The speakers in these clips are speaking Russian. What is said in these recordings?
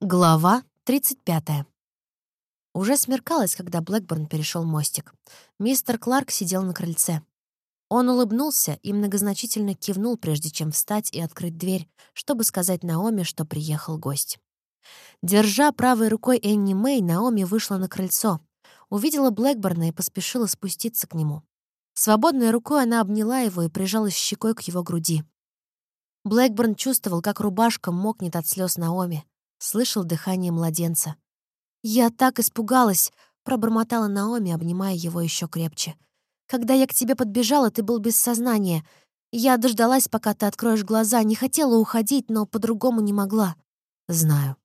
Глава 35. Уже смеркалось, когда Блэкборн перешел мостик. Мистер Кларк сидел на крыльце. Он улыбнулся и многозначительно кивнул, прежде чем встать и открыть дверь, чтобы сказать Наоми, что приехал гость. Держа правой рукой Энни Мэй, Наоми вышла на крыльцо, увидела Блэкборна и поспешила спуститься к нему. Свободной рукой она обняла его и прижалась щекой к его груди. Блэкборн чувствовал, как рубашка мокнет от слез Наоми, слышал дыхание младенца. «Я так испугалась!» — пробормотала Наоми, обнимая его еще крепче. «Когда я к тебе подбежала, ты был без сознания. Я дождалась, пока ты откроешь глаза, не хотела уходить, но по-другому не могла». «Знаю».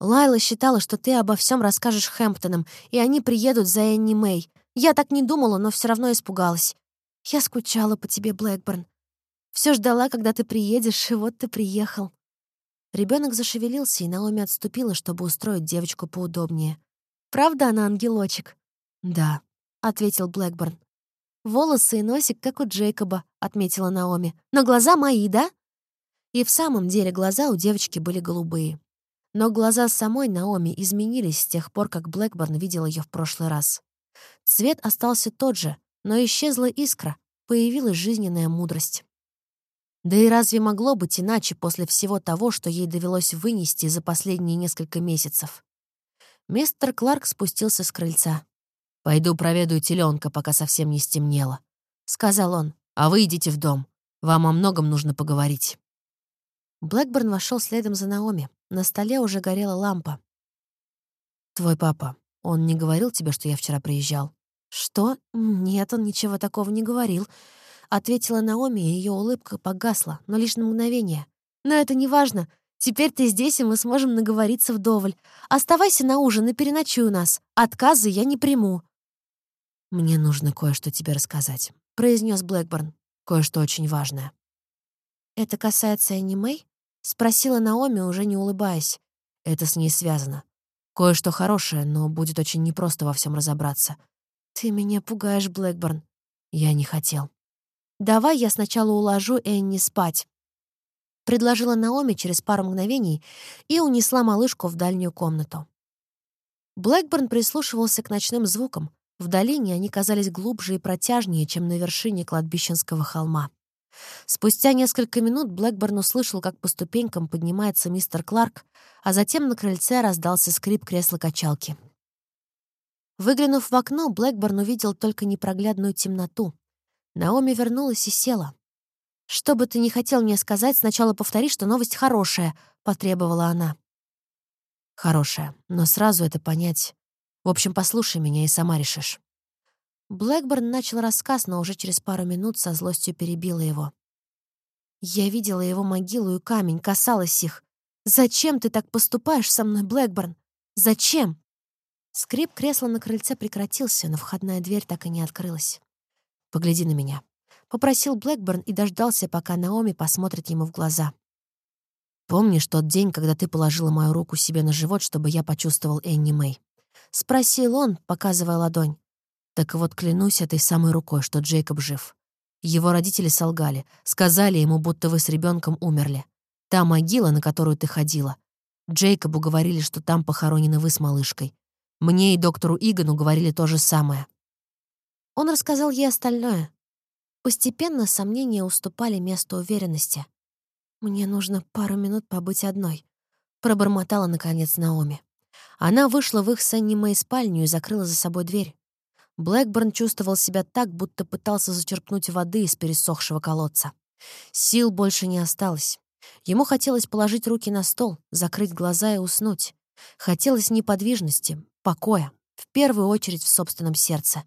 Лайла считала, что ты обо всем расскажешь Хэмптонам, и они приедут за Энни Мэй. Я так не думала, но все равно испугалась. Я скучала по тебе, Блэкборн. Все ждала, когда ты приедешь, и вот ты приехал. Ребенок зашевелился, и Наоми отступила, чтобы устроить девочку поудобнее. «Правда она ангелочек?» «Да», — ответил Блэкборн. «Волосы и носик, как у Джейкоба», — отметила Наоми. «Но глаза мои, да?» И в самом деле глаза у девочки были голубые. Но глаза самой Наоми изменились с тех пор, как Блэкборн видел ее в прошлый раз. Цвет остался тот же, но исчезла искра, появилась жизненная мудрость. Да и разве могло быть иначе после всего того, что ей довелось вынести за последние несколько месяцев? Мистер Кларк спустился с крыльца. «Пойду проведу теленка, пока совсем не стемнело», — сказал он. «А вы идите в дом. Вам о многом нужно поговорить». Блэкборн вошел следом за Наоми. На столе уже горела лампа. «Твой папа, он не говорил тебе, что я вчера приезжал?» «Что? Нет, он ничего такого не говорил», ответила Наоми, и ее улыбка погасла, но лишь на мгновение. «Но это не важно. Теперь ты здесь, и мы сможем наговориться вдоволь. Оставайся на ужин и переночуй у нас. Отказы я не приму». «Мне нужно кое-что тебе рассказать», — произнес Блэкборн. «Кое-что очень важное». «Это касается Мэй?» — спросила Наоми, уже не улыбаясь. «Это с ней связано. Кое-что хорошее, но будет очень непросто во всем разобраться». «Ты меня пугаешь, Блэкборн». «Я не хотел». «Давай я сначала уложу Энни спать», — предложила Наоми через пару мгновений и унесла малышку в дальнюю комнату. Блэкборн прислушивался к ночным звукам. В долине они казались глубже и протяжнее, чем на вершине кладбищенского холма. Спустя несколько минут Блэкборн услышал, как по ступенькам поднимается мистер Кларк, а затем на крыльце раздался скрип кресла-качалки. Выглянув в окно, Блэкборн увидел только непроглядную темноту. Наоми вернулась и села. «Что бы ты ни хотел мне сказать, сначала повтори, что новость хорошая», — потребовала она. «Хорошая, но сразу это понять. В общем, послушай меня и сама решишь». Блэкборн начал рассказ, но уже через пару минут со злостью перебила его. «Я видела его могилу и камень, касалась их. Зачем ты так поступаешь со мной, Блэкборн? Зачем?» Скрип кресла на крыльце прекратился, но входная дверь так и не открылась. Погляди на меня», — попросил Блэкборн и дождался, пока Наоми посмотрит ему в глаза. «Помнишь тот день, когда ты положила мою руку себе на живот, чтобы я почувствовал Энни Мэй?» — спросил он, показывая ладонь. «Так вот, клянусь этой самой рукой, что Джейкоб жив. Его родители солгали, сказали ему, будто вы с ребенком умерли. Та могила, на которую ты ходила. Джейкобу говорили, что там похоронены вы с малышкой. Мне и доктору Игану говорили то же самое. Он рассказал ей остальное. Постепенно сомнения уступали месту уверенности. «Мне нужно пару минут побыть одной», — пробормотала, наконец, Наоми. Она вышла в их с Энни спальню и закрыла за собой дверь. Блэкборн чувствовал себя так, будто пытался зачерпнуть воды из пересохшего колодца. Сил больше не осталось. Ему хотелось положить руки на стол, закрыть глаза и уснуть. Хотелось неподвижности, покоя, в первую очередь в собственном сердце.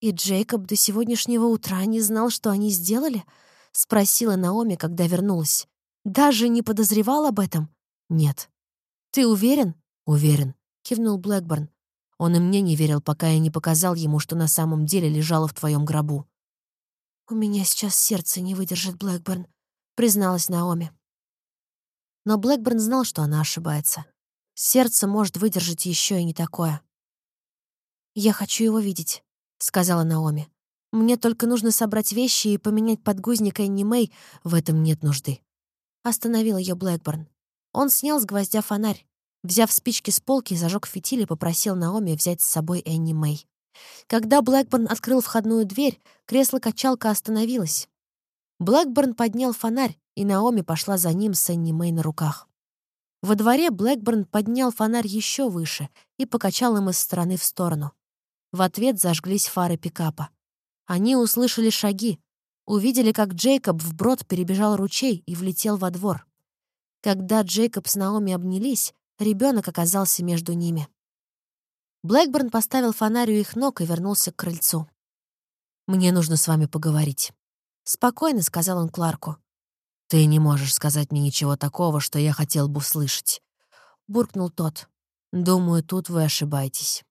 «И Джейкоб до сегодняшнего утра не знал, что они сделали?» — спросила Наоми, когда вернулась. «Даже не подозревал об этом?» «Нет». «Ты уверен?» «Уверен», — кивнул Блэкборн. Он и мне не верил, пока я не показал ему, что на самом деле лежало в твоем гробу. «У меня сейчас сердце не выдержит, Блэкборн», — призналась Наоми. Но Блэкборн знал, что она ошибается. Сердце может выдержать еще и не такое. «Я хочу его видеть», — сказала Наоми. «Мне только нужно собрать вещи и поменять подгузник Энни Мэй. В этом нет нужды». Остановил ее Блэкборн. Он снял с гвоздя фонарь. Взяв спички с полки, зажег фитиль и попросил Наоми взять с собой Энни Мэй. Когда Блэкборн открыл входную дверь, кресло-качалка остановилось. Блэкборн поднял фонарь, и Наоми пошла за ним с Энни Мэй на руках. Во дворе Блэкборн поднял фонарь еще выше и покачал им из стороны в сторону. В ответ зажглись фары пикапа. Они услышали шаги, увидели, как Джейкоб вброд перебежал ручей и влетел во двор. Когда Джейкоб с Наоми обнялись, ребенок оказался между ними. Блэкборн поставил фонарь у их ног и вернулся к крыльцу. «Мне нужно с вами поговорить». «Спокойно», — сказал он Кларку. «Ты не можешь сказать мне ничего такого, что я хотел бы услышать», — буркнул тот. «Думаю, тут вы ошибаетесь».